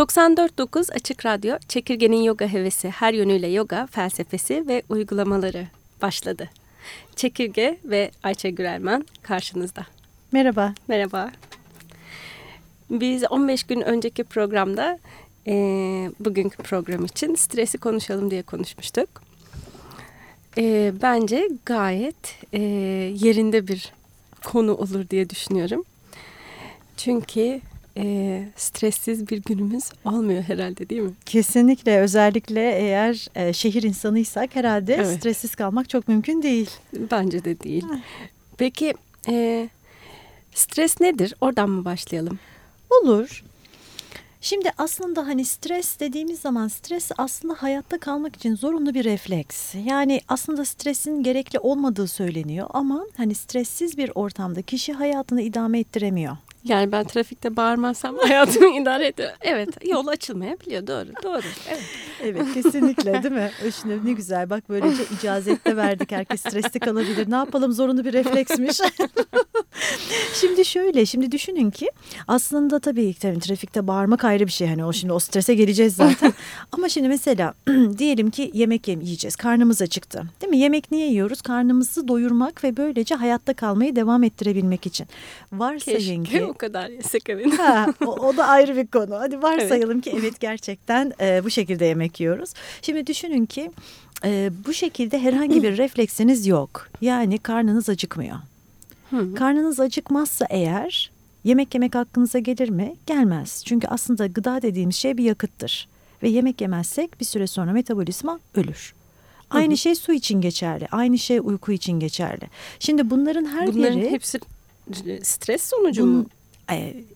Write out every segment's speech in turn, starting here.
94.9 Açık Radyo, Çekirge'nin yoga hevesi, her yönüyle yoga, felsefesi ve uygulamaları başladı. Çekirge ve Ayça Gürelman karşınızda. Merhaba. Merhaba. Biz 15 gün önceki programda e, bugünkü program için stresi konuşalım diye konuşmuştuk. E, bence gayet e, yerinde bir konu olur diye düşünüyorum. Çünkü e, stressiz bir günümüz olmuyor herhalde değil mi? Kesinlikle özellikle eğer e, şehir insanıysak herhalde evet. stressiz kalmak çok mümkün değil. Bence de değil. Peki e, stres nedir? Oradan mı başlayalım? Olur. Şimdi aslında hani stres dediğimiz zaman stres aslında hayatta kalmak için zorunlu bir refleks. Yani aslında stresin gerekli olmadığı söyleniyor ama hani stressiz bir ortamda kişi hayatını idame ettiremiyor. Yani ben trafikte bağırmazsam hayatımı idare ediyor. Evet yol açılmayabiliyor doğru doğru. Evet, evet kesinlikle değil mi? Şimdi ne güzel bak böylece icazette verdik herkes stresli kalabilir. Ne yapalım zorunlu bir refleksmiş. şimdi şöyle şimdi düşünün ki aslında tabii tabii trafikte bağırmak ayrı bir şey. Hani o şimdi o strese geleceğiz zaten. Ama şimdi mesela diyelim ki yemek yem yiyeceğiz. Karnımız acıktı. Değil mi? Yemek niye yiyoruz? Karnımızı doyurmak ve böylece hayatta kalmayı devam ettirebilmek için. Varsayın Keşke. ki o kadar yesek evet. Ha, o, o da ayrı bir konu. Hadi varsayalım evet. ki evet gerçekten e, bu şekilde yemek yiyoruz. Şimdi düşünün ki e, bu şekilde herhangi bir refleksiniz yok. Yani karnınız acıkmıyor. Hı. Karnınız acıkmazsa eğer yemek yemek hakkınıza gelir mi? Gelmez. Çünkü aslında gıda dediğimiz şey bir yakıttır. Ve yemek yemezsek bir süre sonra metabolizma ölür. Aynı hı hı. şey su için geçerli. Aynı şey uyku için geçerli. Şimdi bunların her bunların biri... hepsi stres sonucu mu?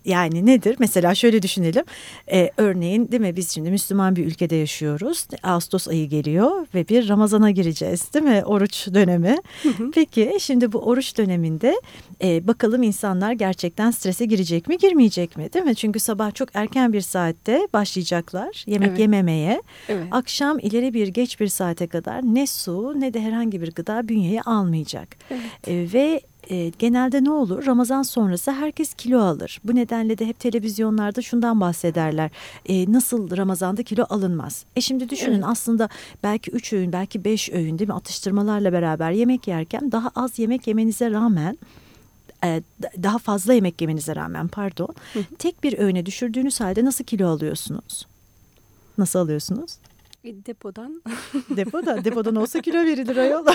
Yani nedir? Mesela şöyle düşünelim. Ee, örneğin değil mi biz şimdi Müslüman bir ülkede yaşıyoruz. Ağustos ayı geliyor ve bir Ramazan'a gireceğiz değil mi? Oruç dönemi. Peki şimdi bu oruç döneminde e, bakalım insanlar gerçekten strese girecek mi girmeyecek mi değil mi? Çünkü sabah çok erken bir saatte başlayacaklar yemek evet. yememeye. Evet. Akşam ileri bir geç bir saate kadar ne su ne de herhangi bir gıda bünyeye almayacak. Evet. E, ve e, genelde ne olur? Ramazan sonrası herkes kilo alır. Bu nedenle de hep televizyonlarda şundan bahsederler. E, nasıl Ramazan'da kilo alınmaz? E şimdi düşünün evet. aslında belki üç öğün belki beş öğün değil mi atıştırmalarla beraber yemek yerken daha az yemek yemenize rağmen e, daha fazla yemek yemenize rağmen pardon tek bir öğüne düşürdüğünüz halde nasıl kilo alıyorsunuz? Nasıl alıyorsunuz? E, depodan. depodan. Depodan olsa kilo verilir ayol.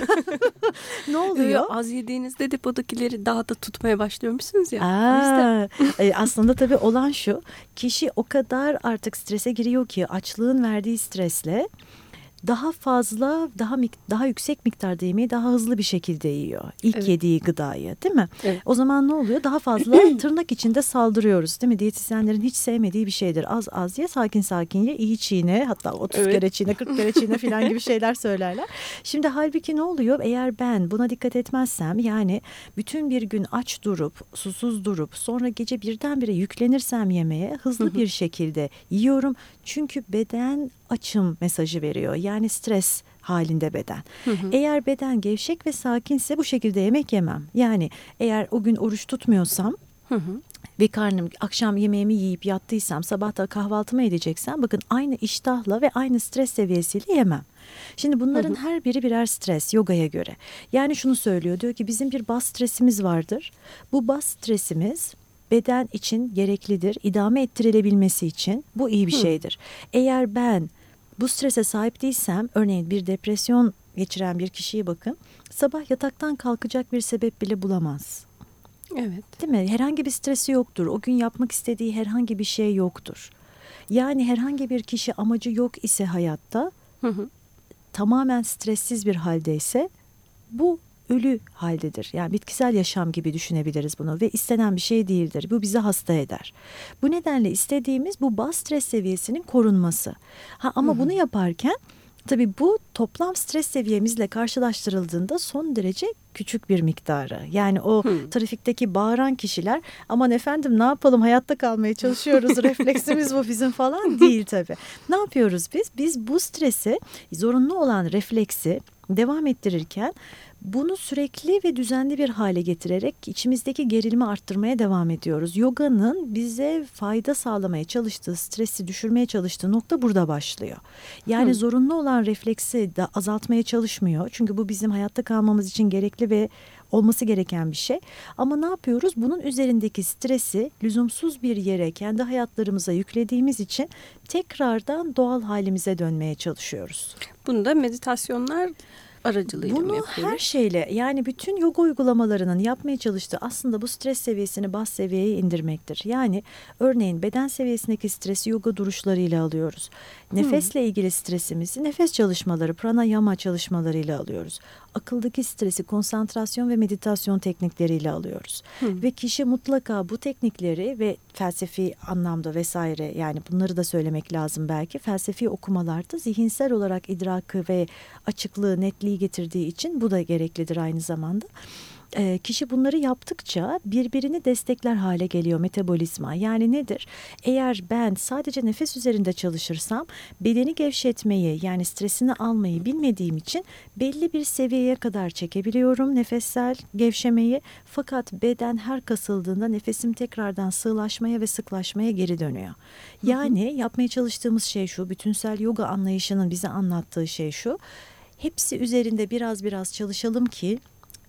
ne oluyor? Az yediğinizde depodakileri daha da tutmaya başlıyormuşsunuz ya. Aa, e, aslında tabii olan şu. Kişi o kadar artık strese giriyor ki açlığın verdiği stresle daha fazla daha daha yüksek miktarda yemeği daha hızlı bir şekilde yiyor. İlk evet. yediği gıdayı değil mi? Evet. O zaman ne oluyor? Daha fazla tırnak içinde saldırıyoruz değil mi? Diyetisyenlerin hiç sevmediği bir şeydir. Az az ye, sakin sakin ye, iyi çiğne hatta 30 evet. kere çiğne, 40 kere çiğne falan gibi şeyler söylerler. Şimdi halbuki ne oluyor? Eğer ben buna dikkat etmezsem yani bütün bir gün aç durup, susuz durup sonra gece birdenbire yüklenirsem yemeğe hızlı bir şekilde yiyorum. Çünkü beden açım mesajı veriyor. Yani stres halinde beden. Hı hı. Eğer beden gevşek ve sakinse bu şekilde yemek yemem. Yani eğer o gün oruç tutmuyorsam hı hı. ve karnım akşam yemeğimi yiyip yattıysam sabah da kahvaltımı edeceksem bakın aynı iştahla ve aynı stres seviyesiyle yemem. Şimdi bunların hı hı. her biri birer stres yogaya göre. Yani şunu söylüyor diyor ki bizim bir bas stresimiz vardır. Bu bas stresimiz beden için gereklidir. İdame ettirilebilmesi için bu iyi bir şeydir. Eğer ben bu strese sahip değilsem örneğin bir depresyon geçiren bir kişiye bakın sabah yataktan kalkacak bir sebep bile bulamaz. Evet. Değil mi? Herhangi bir stresi yoktur. O gün yapmak istediği herhangi bir şey yoktur. Yani herhangi bir kişi amacı yok ise hayatta hı hı. tamamen stressiz bir haldeyse bu ölü haldedir. Yani bitkisel yaşam gibi düşünebiliriz bunu ve istenen bir şey değildir. Bu bizi hasta eder. Bu nedenle istediğimiz bu bas stres seviyesinin korunması. Ha ama Hı-hı. bunu yaparken Tabii bu toplam stres seviyemizle karşılaştırıldığında son derece küçük bir miktarı. Yani o hmm. trafikteki bağıran kişiler aman efendim ne yapalım hayatta kalmaya çalışıyoruz refleksimiz bu bizim falan değil tabii. Ne yapıyoruz biz? Biz bu stresi zorunlu olan refleksi devam ettirirken Bunu sürekli ve düzenli bir hale getirerek içimizdeki gerilimi arttırmaya devam ediyoruz. Yoga'nın bize fayda sağlamaya çalıştığı, stresi düşürmeye çalıştığı nokta burada başlıyor. Yani Hı. zorunlu olan refleksi de azaltmaya çalışmıyor. Çünkü bu bizim hayatta kalmamız için gerekli ve olması gereken bir şey. Ama ne yapıyoruz? Bunun üzerindeki stresi lüzumsuz bir yere kendi hayatlarımıza yüklediğimiz için tekrardan doğal halimize dönmeye çalışıyoruz. Bunu da meditasyonlar aracılığıyla Bunu mı yapıyoruz? her şeyle yani bütün yoga uygulamalarının yapmaya çalıştığı aslında bu stres seviyesini bas seviyeye indirmektir. Yani örneğin beden seviyesindeki stresi yoga duruşlarıyla alıyoruz. Nefesle ilgili stresimizi nefes çalışmaları, pranayama çalışmalarıyla alıyoruz. Akıldaki stresi konsantrasyon ve meditasyon teknikleriyle alıyoruz. Hmm. Ve kişi mutlaka bu teknikleri ve felsefi anlamda vesaire yani bunları da söylemek lazım belki. Felsefi okumalarda zihinsel olarak idrakı ve açıklığı, netliği getirdiği için bu da gereklidir aynı zamanda e, kişi bunları yaptıkça birbirini destekler hale geliyor metabolizma. Yani nedir? Eğer ben sadece nefes üzerinde çalışırsam bedeni gevşetmeyi yani stresini almayı bilmediğim için belli bir seviyeye kadar çekebiliyorum nefessel gevşemeyi. Fakat beden her kasıldığında nefesim tekrardan sığlaşmaya ve sıklaşmaya geri dönüyor. Yani yapmaya çalıştığımız şey şu bütünsel yoga anlayışının bize anlattığı şey şu. Hepsi üzerinde biraz biraz çalışalım ki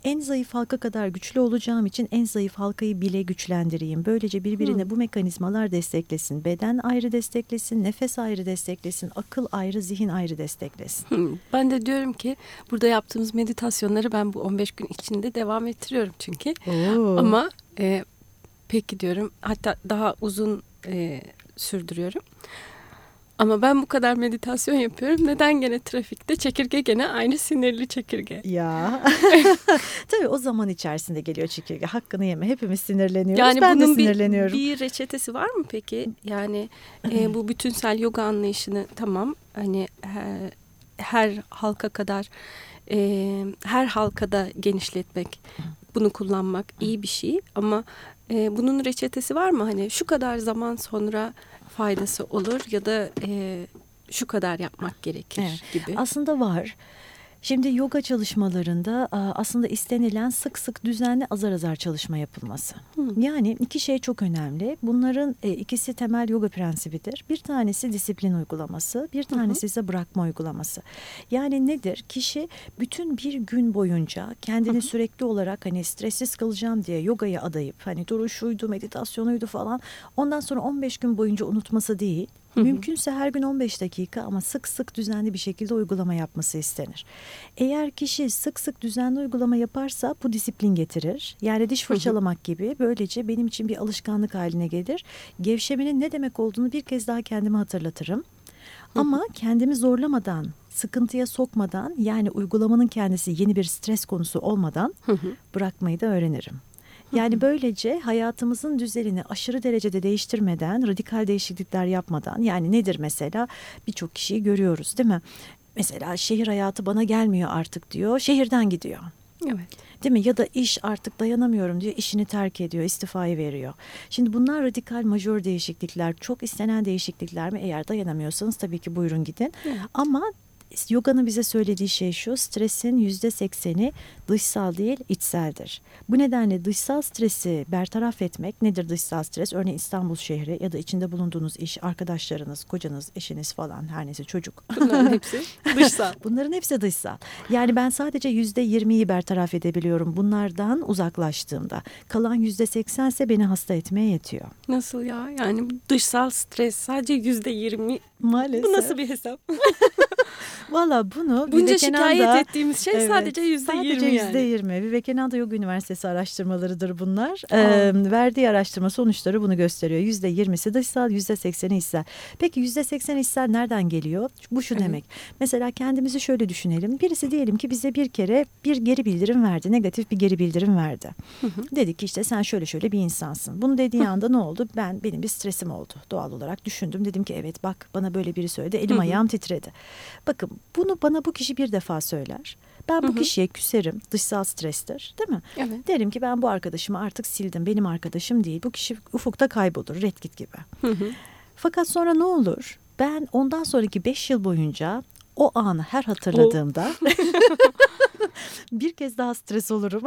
en zayıf halka kadar güçlü olacağım için en zayıf halkayı bile güçlendireyim. Böylece birbirine hmm. bu mekanizmalar desteklesin. Beden ayrı desteklesin, nefes ayrı desteklesin, akıl ayrı, zihin ayrı desteklesin. Hmm. Ben de diyorum ki burada yaptığımız meditasyonları ben bu 15 gün içinde devam ettiriyorum çünkü. Oo. Ama e, peki diyorum hatta daha uzun e, sürdürüyorum. Ama ben bu kadar meditasyon yapıyorum. Neden gene trafikte çekirge gene aynı sinirli çekirge? Ya. Tabii o zaman içerisinde geliyor çekirge. Hakkını yeme. Hepimiz sinirleniyoruz. Yani ben bunun de sinirleniyorum. Bir, bir reçetesi var mı peki? Yani e, bu bütünsel yoga anlayışını tamam hani her, her halka kadar e, her halkada genişletmek bunu kullanmak iyi bir şey ama e, bunun reçetesi var mı? Hani şu kadar zaman sonra faydası olur ya da e, şu kadar yapmak gerekir evet. gibi. Aslında var. Şimdi yoga çalışmalarında aslında istenilen sık sık düzenli azar azar çalışma yapılması. Hmm. Yani iki şey çok önemli. Bunların e, ikisi temel yoga prensibidir. Bir tanesi disiplin uygulaması, bir tanesi ise bırakma uygulaması. Yani nedir? Kişi bütün bir gün boyunca kendini sürekli olarak hani stressiz kalacağım diye yogaya adayıp hani duruşuydu, meditasyonuydu falan. Ondan sonra 15 gün boyunca unutması değil Mümkünse her gün 15 dakika ama sık sık düzenli bir şekilde uygulama yapması istenir. Eğer kişi sık sık düzenli uygulama yaparsa bu disiplin getirir. Yani diş fırçalamak gibi böylece benim için bir alışkanlık haline gelir. Gevşemenin ne demek olduğunu bir kez daha kendime hatırlatırım. Ama kendimi zorlamadan, sıkıntıya sokmadan yani uygulamanın kendisi yeni bir stres konusu olmadan bırakmayı da öğrenirim. Yani böylece hayatımızın düzenini aşırı derecede değiştirmeden, radikal değişiklikler yapmadan yani nedir mesela birçok kişiyi görüyoruz değil mi? Mesela şehir hayatı bana gelmiyor artık diyor, şehirden gidiyor. Evet. Değil mi? Ya da iş artık dayanamıyorum diyor, işini terk ediyor, istifayı veriyor. Şimdi bunlar radikal majör değişiklikler, çok istenen değişiklikler mi? Eğer dayanamıyorsanız tabii ki buyurun gidin. Evet. Ama Yoga'nın bize söylediği şey şu stresin yüzde sekseni dışsal değil içseldir. Bu nedenle dışsal stresi bertaraf etmek nedir dışsal stres? Örneğin İstanbul şehri ya da içinde bulunduğunuz iş, arkadaşlarınız, kocanız, eşiniz falan her neyse çocuk. Bunların hepsi dışsal. Bunların hepsi dışsal. Yani ben sadece yüzde yirmiyi bertaraf edebiliyorum bunlardan uzaklaştığımda. Kalan yüzde seksense beni hasta etmeye yetiyor. Nasıl ya? Yani dışsal stres sadece yüzde yirmi. Maalesef. Bu nasıl bir hesap? Valla bunu Bunca şikayet ettiğimiz şey evet, sadece yüzde yirmi Sadece yüzde yirmi. Vivekananda Yoga Üniversitesi araştırmalarıdır bunlar. Ee, verdiği araştırma sonuçları bunu gösteriyor. Yüzde yirmisi dışsal, yüzde sekseni içsel. Peki yüzde seksen içsel nereden geliyor? Bu şu evet. demek. Mesela kendimizi şöyle düşünelim. Birisi diyelim ki bize bir kere bir geri bildirim verdi. Negatif bir geri bildirim verdi. Hı hı. Dedi ki işte sen şöyle şöyle bir insansın. Bunu dediği anda ne oldu? Ben benim bir stresim oldu. Doğal olarak düşündüm. Dedim ki evet bak bana böyle biri söyledi. Elim hı hı. ayağım titredi. Bakın bunu bana bu kişi bir defa söyler. Ben bu hı hı. kişiye küserim. Dışsal strestir değil mi? Evet. Derim ki ben bu arkadaşımı artık sildim. Benim arkadaşım değil. Bu kişi ufukta kaybolur. Red git gibi. Hı hı. Fakat sonra ne olur? Ben ondan sonraki beş yıl boyunca o anı her hatırladığımda bir kez daha stres olurum.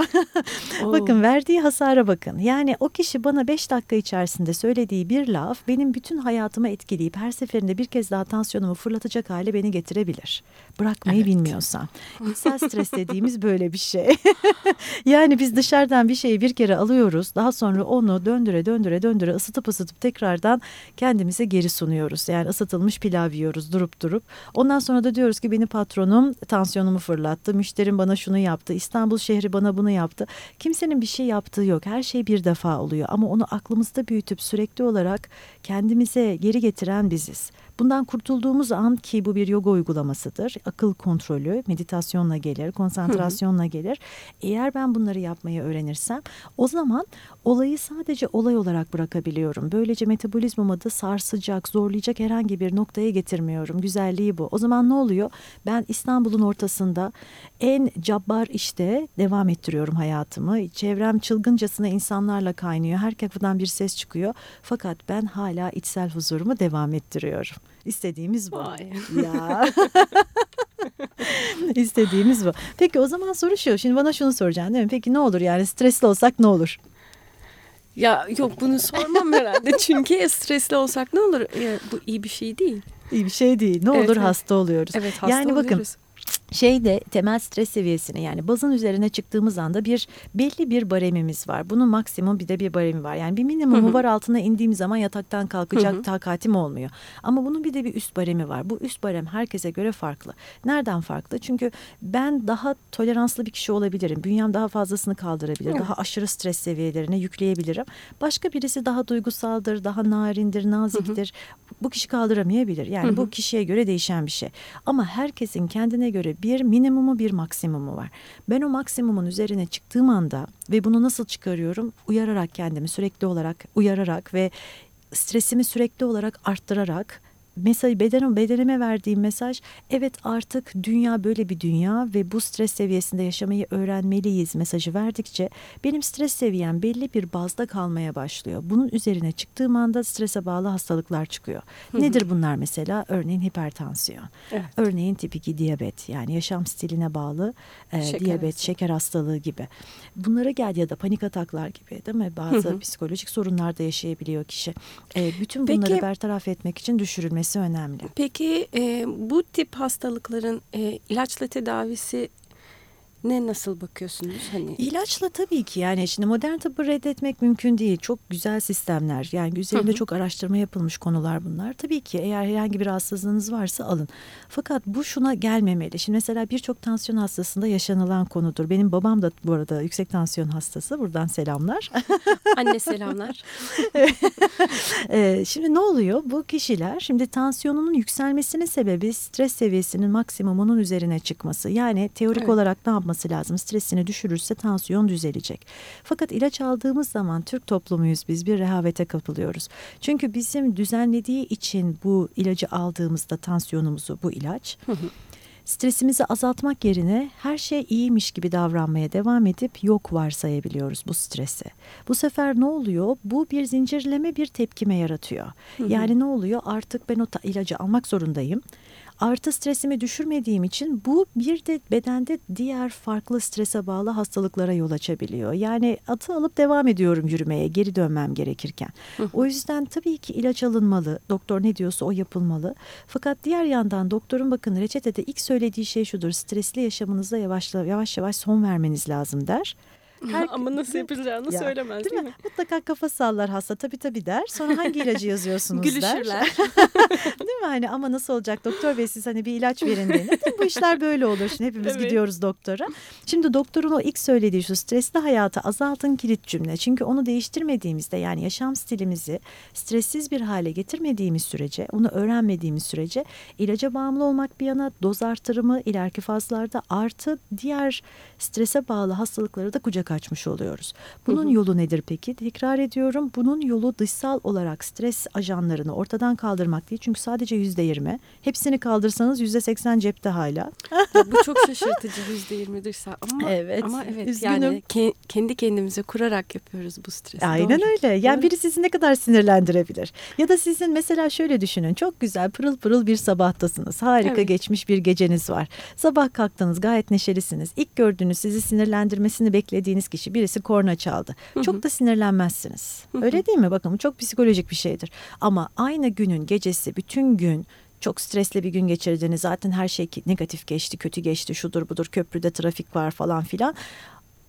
bakın verdiği hasara bakın. Yani o kişi bana beş dakika içerisinde söylediği bir laf benim bütün hayatımı etkileyip her seferinde bir kez daha tansiyonumu fırlatacak hale beni getirebilir. Bırakmayı evet. bilmiyorsam. İçsel stres dediğimiz böyle bir şey. yani biz dışarıdan bir şeyi bir kere alıyoruz. Daha sonra onu döndüre döndüre döndüre ısıtıp ısıtıp tekrardan kendimize geri sunuyoruz. Yani ısıtılmış pilav yiyoruz durup durup. Ondan sonra da diyoruz ki benim patronum tansiyonumu fırlattı. Müşterim bana şunu yaptı. İstanbul şehri bana bunu yaptı. Kimsenin bir şey yaptığı yok. Her şey bir defa oluyor. Ama onu aklımızda büyütüp sürekli olarak kendimize geri getiren biziz. Bundan kurtulduğumuz an ki bu bir yoga uygulamasıdır. Akıl kontrolü meditasyonla gelir, konsantrasyonla gelir. Eğer ben bunları yapmayı öğrenirsem o zaman olayı sadece olay olarak bırakabiliyorum. Böylece metabolizmamı da sarsacak, zorlayacak herhangi bir noktaya getirmiyorum. Güzelliği bu. O zaman ne oluyor? Ben İstanbul'un ortasında en cabbar işte devam ettiriyorum hayatımı. Çevrem çılgıncasına insanlarla kaynıyor. Her kapıdan bir ses çıkıyor. Fakat ben hala içsel huzurumu devam ettiriyorum. İstediğimiz bu. Vay. Ya. İstediğimiz bu. Peki o zaman soru şu. Şimdi bana şunu soracaksın değil mi? Peki ne olur yani stresli olsak ne olur? Ya yok bunu sormam herhalde. Çünkü stresli olsak ne olur? Ya, bu iyi bir şey değil. İyi bir şey değil. Ne evet, olur evet. hasta oluyoruz. Evet hasta yani oluyoruz. bakın şeyde temel stres seviyesini yani bazın üzerine çıktığımız anda bir belli bir baremimiz var. Bunun maksimum bir de bir baremi var. Yani bir minimumu hı hı. var altına indiğim zaman yataktan kalkacak hı hı. takatim olmuyor. Ama bunun bir de bir üst baremi var. Bu üst barem herkese göre farklı. Nereden farklı? Çünkü ben daha toleranslı bir kişi olabilirim. Bünyem daha fazlasını kaldırabilir. Daha aşırı stres seviyelerine yükleyebilirim. Başka birisi daha duygusaldır, daha narindir, naziktir. Hı hı. Bu kişi kaldıramayabilir. Yani hı hı. bu kişiye göre değişen bir şey. Ama herkesin kendine göre bir minimumu bir maksimumu var. Ben o maksimumun üzerine çıktığım anda ve bunu nasıl çıkarıyorum? Uyararak kendimi sürekli olarak uyararak ve stresimi sürekli olarak arttırarak mesaj beden, bedenime verdiğim mesaj evet artık dünya böyle bir dünya ve bu stres seviyesinde yaşamayı öğrenmeliyiz mesajı verdikçe benim stres seviyem belli bir bazda kalmaya başlıyor. Bunun üzerine çıktığım anda strese bağlı hastalıklar çıkıyor. Hı hı. Nedir bunlar mesela? Örneğin hipertansiyon. Evet. Örneğin tip 2 diyabet yani yaşam stiline bağlı e, şeker diyabet, hastalığı. şeker hastalığı gibi. Bunlara gel ya da panik ataklar gibi değil mi? Bazı hı hı. psikolojik sorunlar da yaşayabiliyor kişi. E, bütün bunları Peki, bertaraf etmek için düşürülmesi edilmesi önemli. Peki e, bu tip hastalıkların e, ilaçla tedavisi ne nasıl bakıyorsunuz hani? İlaçla tabii ki yani şimdi modern tıbbı reddetmek mümkün değil. Çok güzel sistemler yani üzerinde hı hı. çok araştırma yapılmış konular bunlar. Tabii ki eğer herhangi bir rahatsızlığınız varsa alın. Fakat bu şuna gelmemeli. Şimdi mesela birçok tansiyon hastasında yaşanılan konudur. Benim babam da bu arada yüksek tansiyon hastası. Buradan selamlar. Anne selamlar. Ee, şimdi ne oluyor? Bu kişiler şimdi tansiyonunun yükselmesinin sebebi stres seviyesinin maksimumunun üzerine çıkması. Yani teorik evet. olarak ne yapması yapması lazım. Stresini düşürürse tansiyon düzelecek. Fakat ilaç aldığımız zaman Türk toplumuyuz biz bir rehavete kapılıyoruz. Çünkü bizim düzenlediği için bu ilacı aldığımızda tansiyonumuzu bu ilaç stresimizi azaltmak yerine her şey iyiymiş gibi davranmaya devam edip yok varsayabiliyoruz bu stresi. Bu sefer ne oluyor? Bu bir zincirleme bir tepkime yaratıyor. Yani ne oluyor? Artık ben o ilacı almak zorundayım artı stresimi düşürmediğim için bu bir de bedende diğer farklı strese bağlı hastalıklara yol açabiliyor. Yani atı alıp devam ediyorum yürümeye geri dönmem gerekirken. O yüzden tabii ki ilaç alınmalı. Doktor ne diyorsa o yapılmalı. Fakat diğer yandan doktorun bakın reçetede ilk söylediği şey şudur. Stresli yaşamınıza yavaş yavaş yavaş son vermeniz lazım der. Her, Ama nasıl yapacağını ya, söylemez değil, değil mi? mi? Mutlaka kafa sallar hasta tabii tabii der. Sonra hangi ilacı yazıyorsunuz Gülüşürler. der. değil mi? Hani ama nasıl olacak doktor bey siz hani bir ilaç verin denir. Bu işler böyle olur. Şimdi hepimiz evet. gidiyoruz doktora. Şimdi doktorun o ilk söylediği şu stresli hayatı azaltın kilit cümle. Çünkü onu değiştirmediğimizde yani yaşam stilimizi stressiz bir hale getirmediğimiz sürece, onu öğrenmediğimiz sürece ilaca bağımlı olmak bir yana doz artırımı ileriki fazlarda artı diğer strese bağlı hastalıkları da kucak kaçmış oluyoruz. Bunun yolu nedir peki? Tekrar ediyorum. Bunun yolu dışsal olarak stres ajanlarını ortadan kaldırmak değil. Çünkü sadece yüzde yirmi. Hepsini kaldırsanız yüzde seksen cepte hala. Ya bu çok şaşırtıcı yüzde yirmi dışsal ama Evet, ama evet üzgünüm. yani ke- kendi kendimize kurarak yapıyoruz bu stresi. Aynen Doğru. öyle. Yani Doğru. biri sizi ne kadar sinirlendirebilir? Ya da sizin mesela şöyle düşünün. Çok güzel pırıl pırıl bir sabahtasınız. Harika Evet. geçmiş bir geceniz var. Sabah kalktınız gayet neşelisiniz. İlk gördüğünüz sizi sinirlendirmesini beklediğiniz kişi birisi korna çaldı. Çok da sinirlenmezsiniz. Öyle değil mi? Bakın bu çok psikolojik bir şeydir. Ama aynı günün gecesi bütün gün çok stresli bir gün geçirdiğiniz zaten her şey negatif geçti, kötü geçti, şudur budur, köprüde trafik var falan filan.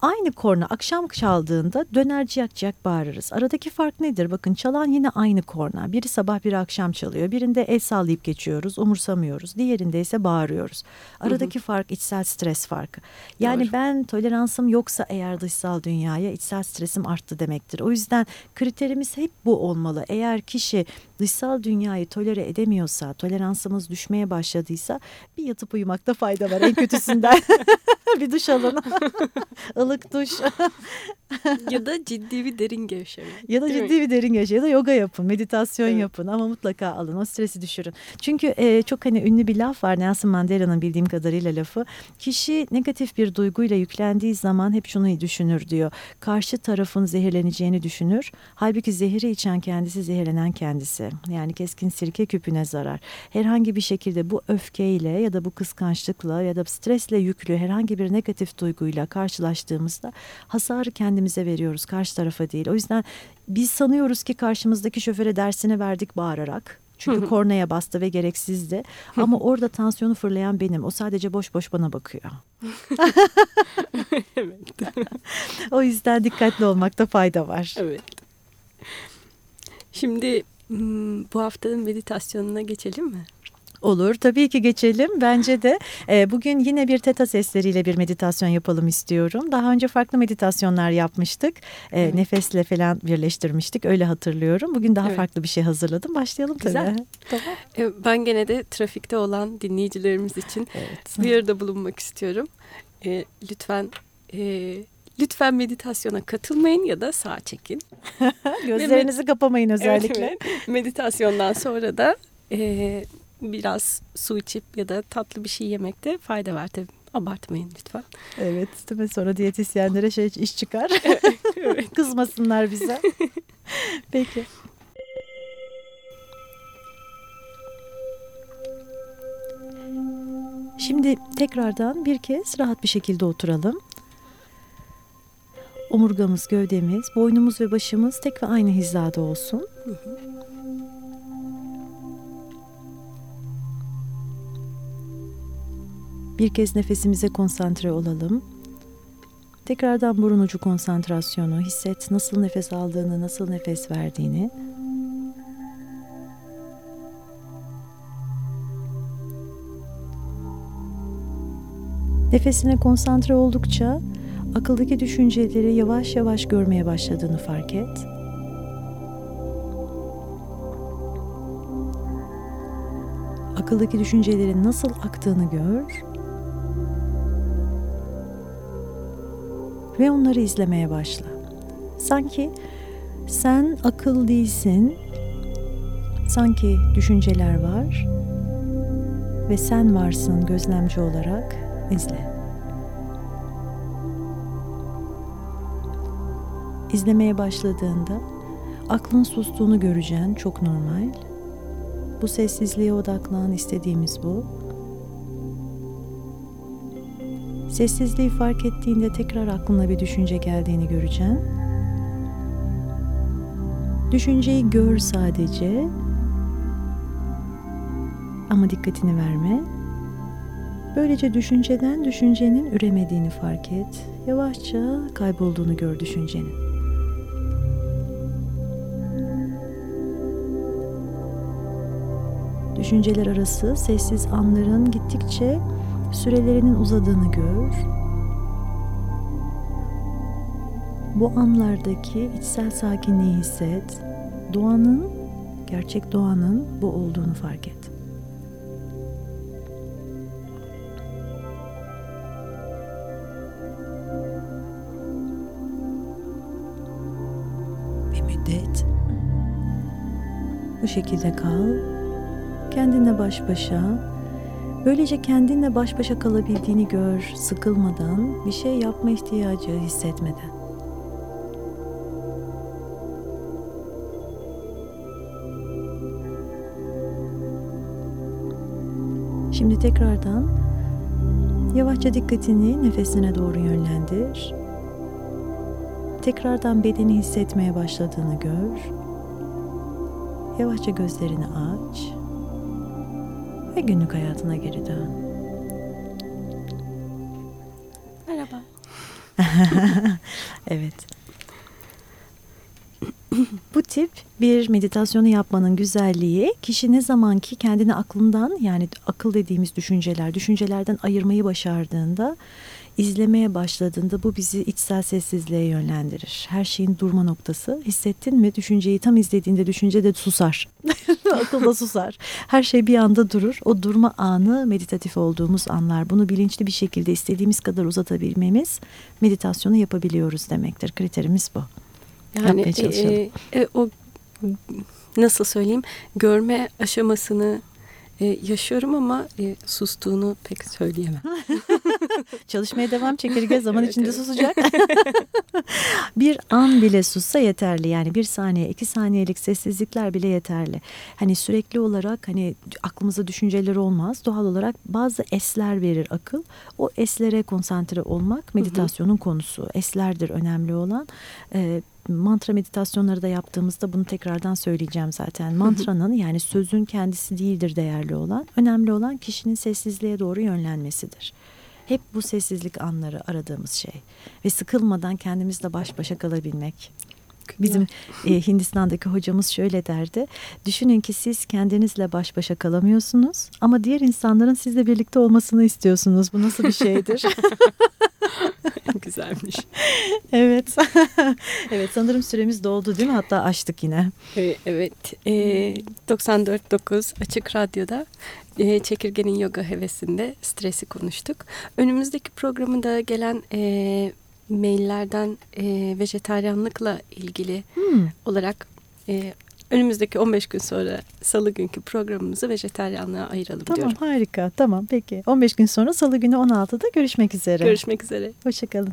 Aynı korna akşam çaldığında döner ciyak ciyak bağırırız. Aradaki fark nedir? Bakın çalan yine aynı korna. Biri sabah biri akşam çalıyor. Birinde el sallayıp geçiyoruz, umursamıyoruz. Diğerinde ise bağırıyoruz. Aradaki fark içsel stres farkı. Yani Doğru. ben toleransım yoksa eğer dışsal dünyaya içsel stresim arttı demektir. O yüzden kriterimiz hep bu olmalı. Eğer kişi dışsal dünyayı tolere edemiyorsa, toleransımız düşmeye başladıysa bir yatıp uyumakta fayda var en kötüsünden. bir duş alın. Ilık duş. ya da ciddi bir derin gevşeme. Ya da Değil mi? ciddi bir derin gevşeme ya da yoga yapın, meditasyon Evet. yapın ama mutlaka alın o stresi düşürün. Çünkü e, çok hani ünlü bir laf var Nelson Mandela'nın bildiğim kadarıyla lafı. Kişi negatif bir duyguyla yüklendiği zaman hep şunu düşünür diyor. Karşı tarafın zehirleneceğini düşünür. Halbuki zehri içen kendisi zehirlenen kendisi. Yani keskin sirke küpüne zarar. Herhangi bir şekilde bu öfkeyle ya da bu kıskançlıkla ya da stresle yüklü herhangi bir negatif duyguyla karşılaştığımızda hasarı kendimize veriyoruz karşı tarafa değil. O yüzden biz sanıyoruz ki karşımızdaki şoföre dersini verdik bağırarak. Çünkü kornaya bastı ve gereksizdi. Ama orada tansiyonu fırlayan benim. O sadece boş boş bana bakıyor. evet. O yüzden dikkatli olmakta fayda var. evet. Şimdi bu haftanın meditasyonuna geçelim mi? Olur tabii ki geçelim. Bence de e, bugün yine bir teta sesleriyle bir meditasyon yapalım istiyorum. Daha önce farklı meditasyonlar yapmıştık. E, Evet. Nefesle falan birleştirmiştik. Öyle hatırlıyorum. Bugün daha Evet. farklı bir şey hazırladım. Başlayalım tabii. Güzel. Tamam. E, Ben gene de trafikte olan dinleyicilerimiz için Evet. uyarıda bulunmak istiyorum. E, lütfen e, lütfen meditasyona katılmayın ya da sağa çekin. Gözlerinizi kapamayın özellikle. Evet, evet. Meditasyondan sonra da e, biraz su içip ya da tatlı bir şey yemekte fayda var tabii. Abartmayın lütfen. Evet, değil mi? Sonra diyetisyenlere şey iş çıkar. Evet. Kızmasınlar bize. Peki. Şimdi tekrardan bir kez rahat bir şekilde oturalım. Omurgamız, gövdemiz, boynumuz ve başımız tek ve aynı hizada olsun. Bir kez nefesimize konsantre olalım. Tekrardan burun ucu konsantrasyonu hisset nasıl nefes aldığını, nasıl nefes verdiğini. Nefesine konsantre oldukça akıldaki düşünceleri yavaş yavaş görmeye başladığını fark et. Akıldaki düşüncelerin nasıl aktığını gör. ve onları izlemeye başla. Sanki sen akıl değilsin. Sanki düşünceler var ve sen varsın gözlemci olarak izle. İzlemeye başladığında aklın sustuğunu göreceğin çok normal. Bu sessizliğe odaklan istediğimiz bu. Sessizliği fark ettiğinde tekrar aklına bir düşünce geldiğini göreceksin. Düşünceyi gör sadece. Ama dikkatini verme. Böylece düşünceden düşüncenin üremediğini fark et. Yavaşça kaybolduğunu gör düşüncenin. Düşünceler arası sessiz anların gittikçe sürelerinin uzadığını gör. Bu anlardaki içsel sakinliği hisset. Doğanın, gerçek doğanın bu olduğunu fark et. Bir müddet bu şekilde kal Kendinle baş başa. Böylece kendinle baş başa kalabildiğini gör, sıkılmadan, bir şey yapma ihtiyacı hissetmeden. Şimdi tekrardan yavaşça dikkatini nefesine doğru yönlendir. Tekrardan bedeni hissetmeye başladığını gör. Yavaşça gözlerini aç ve günlük hayatına geri dön. Merhaba. evet. Bu tip bir meditasyonu yapmanın güzelliği kişi ne zaman ki kendini aklından yani akıl dediğimiz düşünceler, düşüncelerden ayırmayı başardığında izlemeye başladığında bu bizi içsel sessizliğe yönlendirir. Her şeyin durma noktası. Hissettin mi? Düşünceyi tam izlediğinde düşünce de susar. Akıl da susar. Her şey bir anda durur. O durma anı meditatif olduğumuz anlar. Bunu bilinçli bir şekilde istediğimiz kadar uzatabilmemiz meditasyonu yapabiliyoruz demektir. Kriterimiz bu. Yani e, e, o nasıl söyleyeyim görme aşamasını e, yaşıyorum ama e, sustuğunu pek söyleyemem. Çalışmaya devam çekirge zaman evet, içinde evet. susacak. bir an bile sussa yeterli. Yani bir saniye, iki saniyelik sessizlikler bile yeterli. Hani sürekli olarak hani aklımıza düşünceler olmaz. Doğal olarak bazı esler verir akıl. O eslere konsantre olmak meditasyonun hı hı. konusu. Eslerdir önemli olan. Ee, mantra meditasyonları da yaptığımızda bunu tekrardan söyleyeceğim zaten. Mantranın yani sözün kendisi değildir değerli olan. Önemli olan kişinin sessizliğe doğru yönlenmesidir. Hep bu sessizlik anları aradığımız şey. Ve sıkılmadan kendimizle baş başa kalabilmek. Bizim e, Hindistan'daki hocamız şöyle derdi. Düşünün ki siz kendinizle baş başa kalamıyorsunuz ama diğer insanların sizle birlikte olmasını istiyorsunuz. Bu nasıl bir şeydir? Güzelmiş. evet. evet sanırım süremiz doldu değil mi? Hatta açtık yine. Ee, evet. E, 94.9 Açık Radyo'da e, Çekirge'nin yoga hevesinde stresi konuştuk. Önümüzdeki programında gelen e, maillerden e, vejetaryanlıkla ilgili hmm. olarak e, önümüzdeki 15 gün sonra salı günkü programımızı vejetaryanlığa ayıralım tamam, diyorum. Tamam harika tamam peki 15 gün sonra salı günü 16'da görüşmek üzere. Görüşmek üzere. Hoşçakalın.